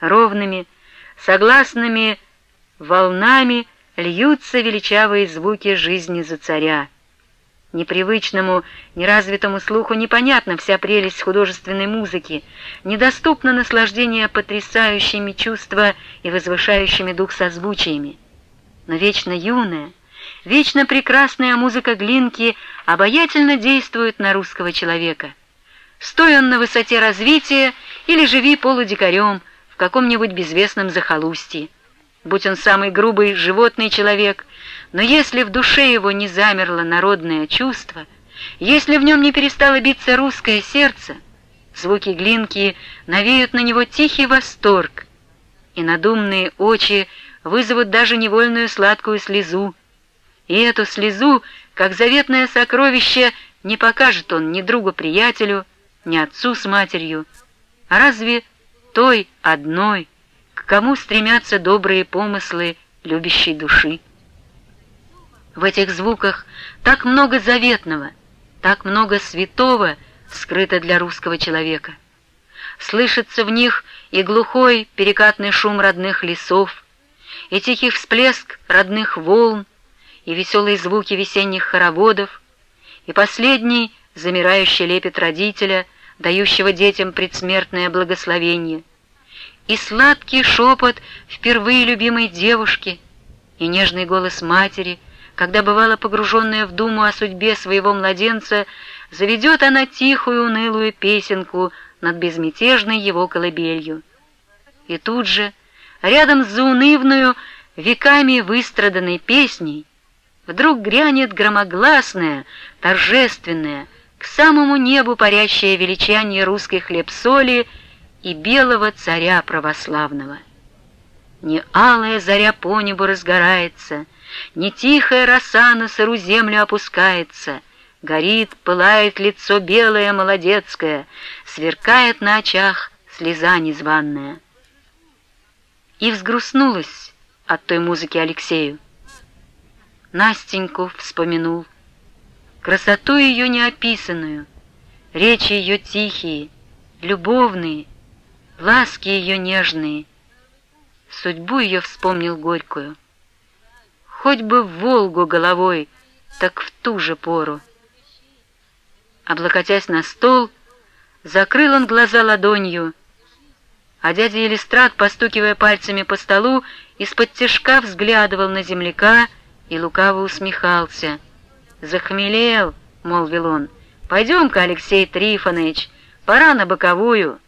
ровными, согласными волнами льются величавые звуки жизни за царя. Непривычному, неразвитому слуху непонятна вся прелесть художественной музыки, недоступно наслаждение потрясающими чувства и возвышающими дух созвучиями. Но вечно юная, вечно прекрасная музыка Глинки обаятельно действует на русского человека. Стой он на высоте развития или живи полудикарем каком-нибудь безвестном захолустье. Будь он самый грубый животный человек, но если в душе его не замерло народное чувство, если в нем не перестало биться русское сердце, звуки глинки навеют на него тихий восторг, и надумные очи вызовут даже невольную сладкую слезу. И эту слезу, как заветное сокровище, не покажет он ни другу-приятелю, ни отцу с матерью, а разве той одной, к кому стремятся добрые помыслы любящей души. В этих звуках так много заветного, так много святого скрыто для русского человека. Слышится в них и глухой перекатный шум родных лесов, и тихий всплеск родных волн, и веселые звуки весенних хороводов, и последний замирающий лепет родителя, дающего детям предсмертное благословение, и сладкий шепот впервые любимой девушки, и нежный голос матери — когда, бывало погруженная в думу о судьбе своего младенца, заведет она тихую унылую песенку над безмятежной его колыбелью. И тут же, рядом с заунывную, веками выстраданной песней, вдруг грянет громогласное, торжественное, к самому небу парящее величание русской хлеб-соли и белого царя православного. Не алая заря по небу разгорается — не тихая роса на сыру землю опускается, Горит, пылает лицо белое, молодецкое, Сверкает на очах слеза незваная. И взгрустнулась от той музыки Алексею. Настеньку вспомянул, красоту ее неописанную, Речи ее тихие, любовные, ласки ее нежные, Судьбу ее вспомнил горькую хоть бы в Волгу головой, так в ту же пору. Облокотясь на стол, закрыл он глаза ладонью, а дядя Елистрат, постукивая пальцами по столу, из-под тяжка взглядывал на земляка и лукаво усмехался. «Захмелел», — молвил он, — «пойдем-ка, Алексей Трифонович, пора на боковую.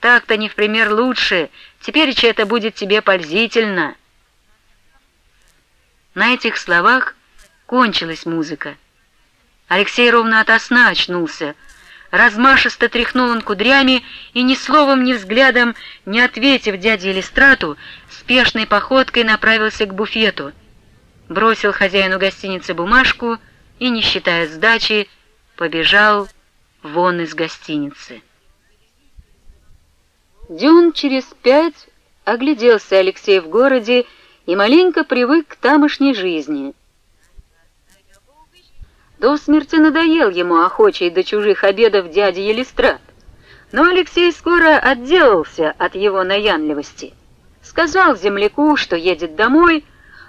Так-то не в пример лучше, теперь это будет тебе пользительно». На этих словах кончилась музыка. Алексей ровно ото сна очнулся. Размашисто тряхнул он кудрями и ни словом, ни взглядом, не ответив дяде Элистрату, спешной походкой направился к буфету. Бросил хозяину гостиницы бумажку и, не считая сдачи, побежал вон из гостиницы. Дюн через пять огляделся Алексей в городе и маленько привык к тамошней жизни. До смерти надоел ему охочий до чужих обедов дядя Елистрат, но Алексей скоро отделался от его наянливости. Сказал земляку, что едет домой,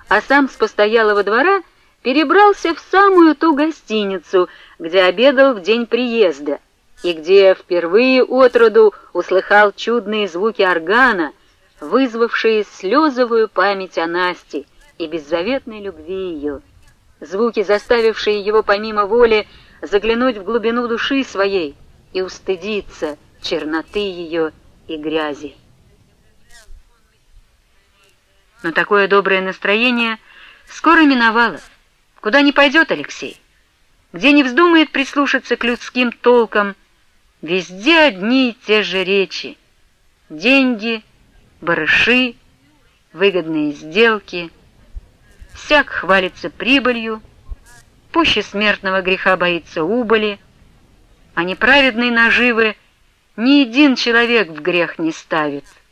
а сам с постоялого двора перебрался в самую ту гостиницу, где обедал в день приезда, и где впервые отроду услыхал чудные звуки органа, вызвавшие слезовую память о Насте и беззаветной любви ее, звуки, заставившие его помимо воли заглянуть в глубину души своей и устыдиться черноты ее и грязи. Но такое доброе настроение скоро миновало. Куда не пойдет Алексей, где не вздумает прислушаться к людским толкам, везде одни и те же речи. Деньги — барыши, выгодные сделки. Всяк хвалится прибылью, пуще смертного греха боится убыли, а неправедной наживы ни один человек в грех не ставит —